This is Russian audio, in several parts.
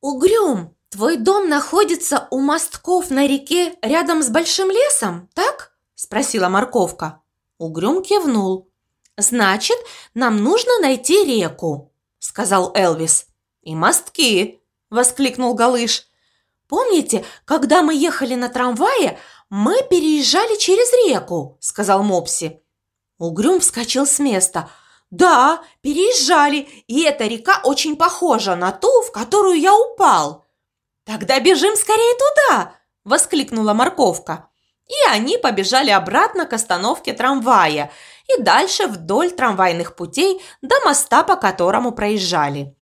«Угрюм, твой дом находится у мостков на реке рядом с большим лесом, так?» – спросила морковка. Угрюм кивнул. «Значит, нам нужно найти реку», – сказал Элвис. «И мостки», – воскликнул Галыш. «Помните, когда мы ехали на трамвае, мы переезжали через реку», – сказал Мопси. Угрюм вскочил с места. «Да, переезжали, и эта река очень похожа на ту, в которую я упал». «Тогда бежим скорее туда!» – воскликнула морковка. И они побежали обратно к остановке трамвая и дальше вдоль трамвайных путей до моста, по которому проезжали.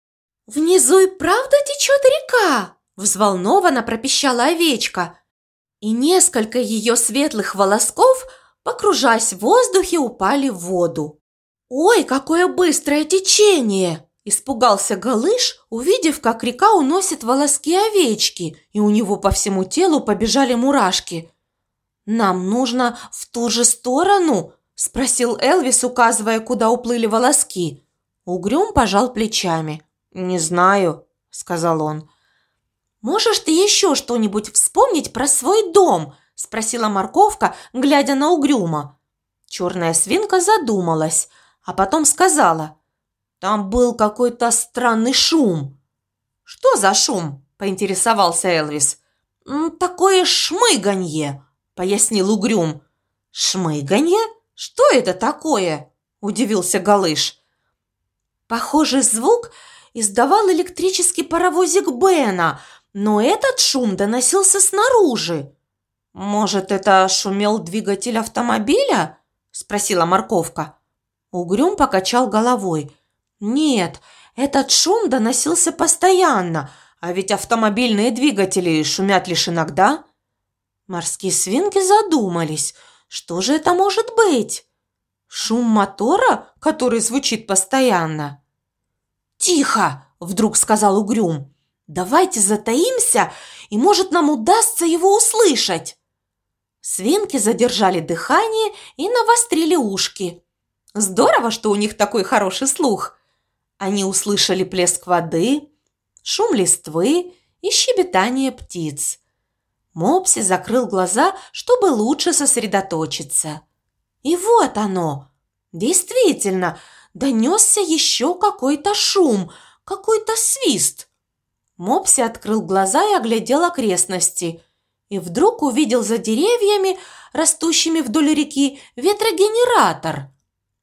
«Внизу и правда течет река!» – взволнованно пропищала овечка. И несколько ее светлых волосков, покружась в воздухе, упали в воду. «Ой, какое быстрое течение!» Испугался Галыш, увидев, как река уносит волоски овечки, и у него по всему телу побежали мурашки. «Нам нужно в ту же сторону?» – спросил Элвис, указывая, куда уплыли волоски. Угрюм пожал плечами. «Не знаю», – сказал он. «Можешь ты еще что-нибудь вспомнить про свой дом?» – спросила морковка, глядя на Угрюма. Черная свинка задумалась, а потом сказала – там был какой-то странный шум. Что за шум? поинтересовался Элвис. Такое шмыганье, пояснил Угрюм. Шмыганье? Что это такое? удивился Галыш. Похожий звук издавал электрический паровозик Бена, но этот шум доносился снаружи. «Может, это шумел двигатель автомобиля?» – спросила морковка. Угрюм покачал головой. Нет, этот шум доносился постоянно, а ведь автомобильные двигатели шумят лишь иногда. Морские свинки задумались, что же это может быть? Шум мотора, который звучит постоянно? «Тихо!» – вдруг сказал Угрюм. «Давайте затаимся, и, может, нам удастся его услышать!» Свинки задержали дыхание и навострили ушки. Здорово, что у них такой хороший слух. Они услышали плеск воды, шум листвы и щебетание птиц. Мопси закрыл глаза, чтобы лучше сосредоточиться. И вот оно! Действительно, донесся еще какой-то шум, какой-то свист. Мопси открыл глаза и оглядел окрестности. И вдруг увидел за деревьями, растущими вдоль реки, ветрогенератор –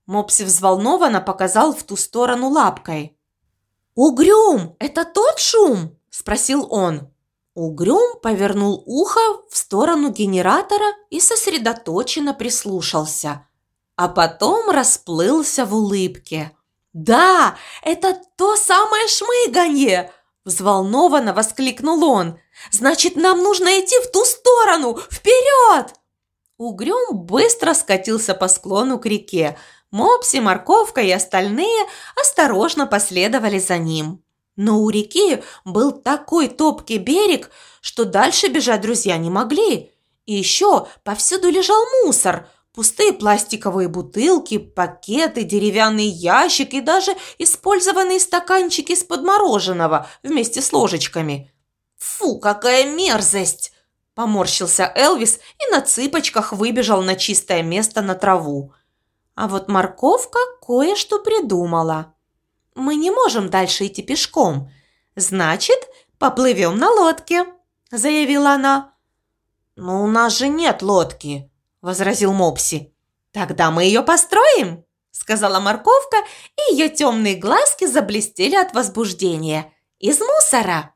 Мопси взволнованно показал в ту сторону лапкой. «Угрюм, это тот шум?» – спросил он. Угрюм повернул ухо в сторону генератора и сосредоточенно прислушался. А потом расплылся в улыбке. «Да, это то самое шмыганье!» – взволнованно воскликнул он. «Значит, нам нужно идти в ту сторону! Вперед!» Угрюм быстро скатился по склону к реке, Мопси, Морковка и остальные осторожно последовали за ним. Но у реки был такой топкий берег, что дальше бежать друзья не могли. И еще повсюду лежал мусор, пустые пластиковые бутылки, пакеты, деревянный ящик и даже использованные стаканчики из-под мороженого вместе с ложечками. «Фу, какая мерзость!» Поморщился Элвис и на цыпочках выбежал на чистое место на траву. А вот морковка кое-что придумала. Мы не можем дальше идти пешком. Значит, поплывем на лодке, заявила она. Но у нас же нет лодки, возразил Мопси. Тогда мы ее построим, сказала морковка, и ее темные глазки заблестели от возбуждения. Из мусора.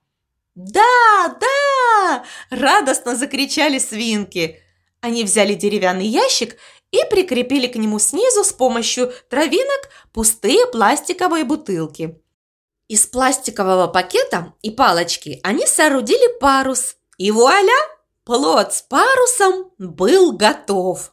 «Да, да!» – радостно закричали свинки. Они взяли деревянный ящик и прикрепили к нему снизу с помощью травинок пустые пластиковые бутылки. Из пластикового пакета и палочки они соорудили парус. И вуаля! Плод с парусом был готов.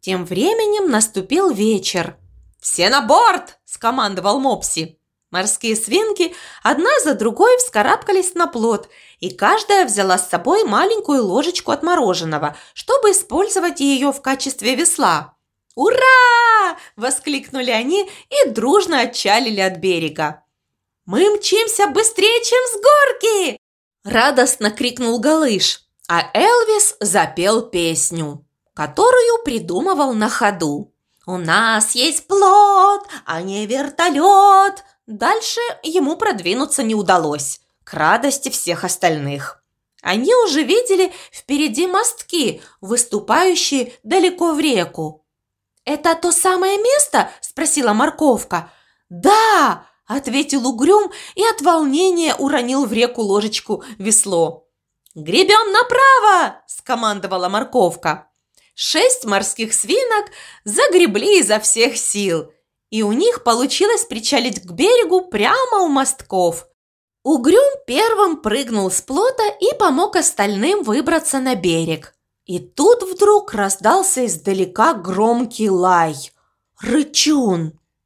Тем временем наступил вечер. «Все на борт!» – скомандовал Мопси. Морские свинки одна за другой вскарабкались на плот, и каждая взяла с собой маленькую ложечку от мороженого, чтобы использовать ее в качестве весла. «Ура!» – воскликнули они и дружно отчалили от берега. «Мы мчимся быстрее, чем с Нашли!» Радостно крикнул Галыш, а Элвис запел песню, которую придумывал на ходу. «У нас есть плод, а не вертолет!» Дальше ему продвинуться не удалось, к радости всех остальных. Они уже видели впереди мостки, выступающие далеко в реку. «Это то самое место?» – спросила морковка. «Да!» – ответил угрюм и от волнения уронил в реку ложечку весло. «Гребем направо!» – скомандовала морковка. Шесть морских свинок загребли изо всех сил, и у них получилось причалить к берегу прямо у мостков. Угрюм первым прыгнул с плота и помог остальным выбраться на берег. И тут вдруг раздался издалека громкий лай. «Рычун!»